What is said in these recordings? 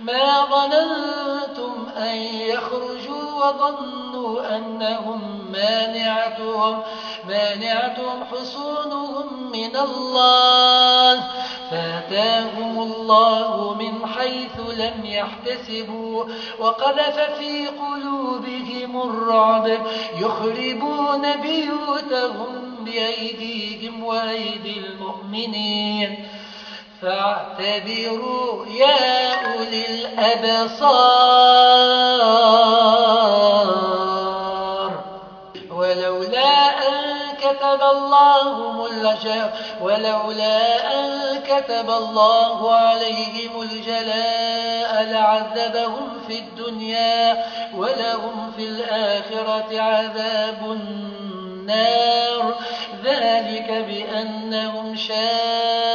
ما ظننتم أن يخرجوا وظنوا أنهم مانعتهم, مانعتهم حصونهم من الله. فأتاهم الله من حيث لم يحتسبوا. وقذف في قلوبهم الرعب. يخربون بيوتهم بأيديهم وأيدي المؤمنين. فاعتبروا يا أولي الأبصار. ولولا أن كتب الله ولولا أن كتب الله عليهم الجلاء لعذبهم في الدنيا ولهم في الآخرة عذاب النار. ذلك بأنهم شاقوا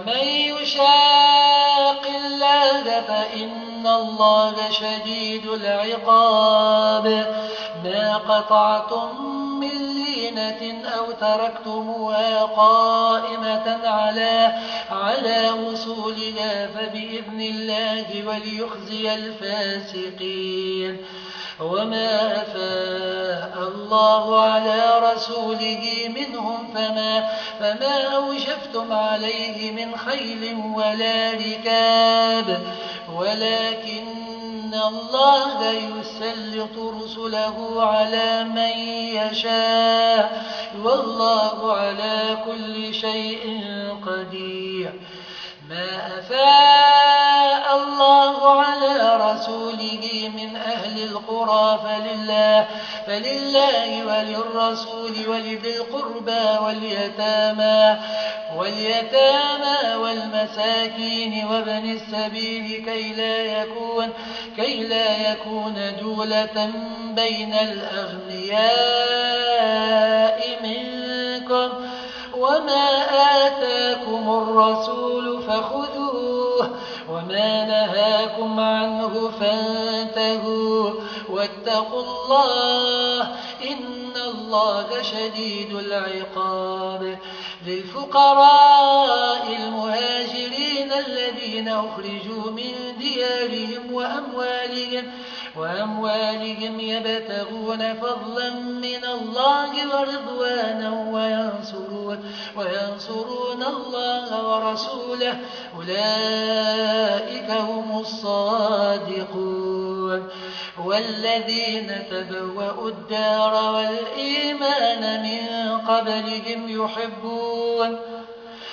ومن يشاق الله فإن الله شديد العقاب. ما قطعتم من لينة أو تركتموها قائمة على, على وصولها فبإذن الله وليخزي الفاسقين. وما أفاء الله على رسوله منهم فما, فما أوجفتم عليه من خيل ولا ركاب. ولكن الله يسلط رسله على من يشاء. والله على كل شيء قدير. ما أفاء من أهل القرى فلله, فلله وللرسول ولذي القربى واليتامى, واليتامى والمساكين وابن السبيل كي لا يكون, كي لا يكون دولة بين الأغنياء منكم. وما آتاكم الرسول فخذوه وما نهاكم عنه فانتهوا واتقوا الله إن الله شديد العقاب للفقراء المهاجرين الذين أخرجوا من ديارهم وأموالهم وأموالهم يبتغون فضلا من الله ورضوانا وينصرون, وينصرون الله ورسوله. أولئك هم الصادقون. والذين تبوأوا الدار والإيمان من قبلهم يحبون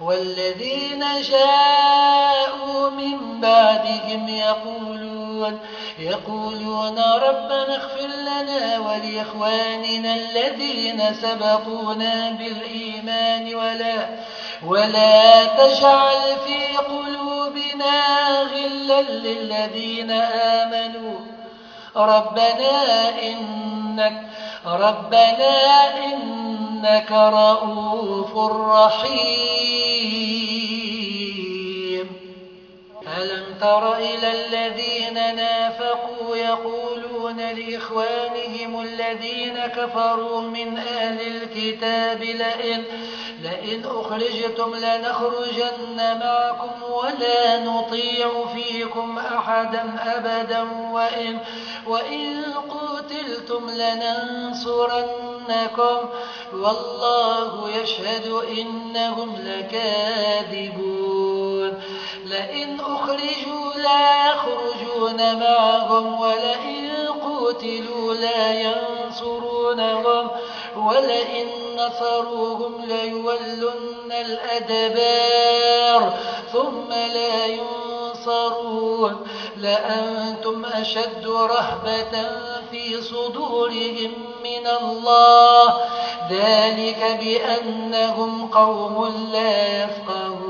والذين جاءوا من بعدهم يقولون يقولون ربنا اغفر لنا ولإخواننا الذين سبقونا بالإيمان ولا, ولا تجعل في قلوبنا غلا للذين آمنوا ربنا إنك, ربنا إنك رؤوف رحيم. ألم تر إلى الذين نافقوا يقولون لإخوانهم الذين كفروا من أهل الكتاب لئن, لئن أخرجتم لنخرجن معكم ولا نطيع فيكم أحدا أبدا وإن, وإن قتلتم لننصرنكم والله يشهد إنهم لكاذبون لئن أخرجوا لا يخرجون معهم ولئن قتلوا لا ينصرونهم ولئن نصروهم ليولن الأدبار ثم لا ينصرون لأنتم أشد رهبة في صدورهم من الله ذلك بأنهم قوم لا يفقهون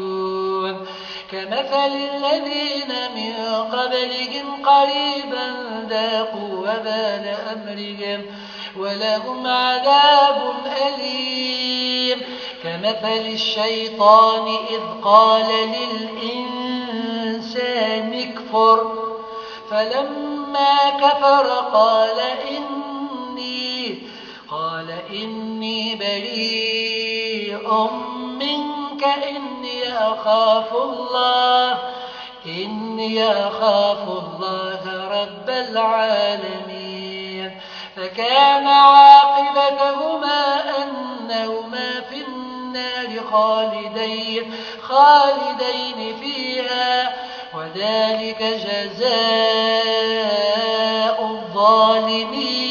كمثل الذين من قبلهم قريبا ذاقوا وبال أمرهم ولهم عذاب أليم. كمثل الشيطان إذ قال للإنسان اكفر. فلما كفر قال إني, قال إني بريء منك إني أخاف الله إني أخاف الله رب العالمين. فكان عاقبتهما أنهما في النار خالدين, خالدين فيها وذلك جزاء الظالمين.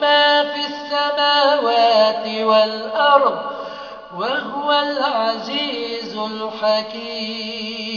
ما في السماوات والأرض وهو العزيز الحكيم.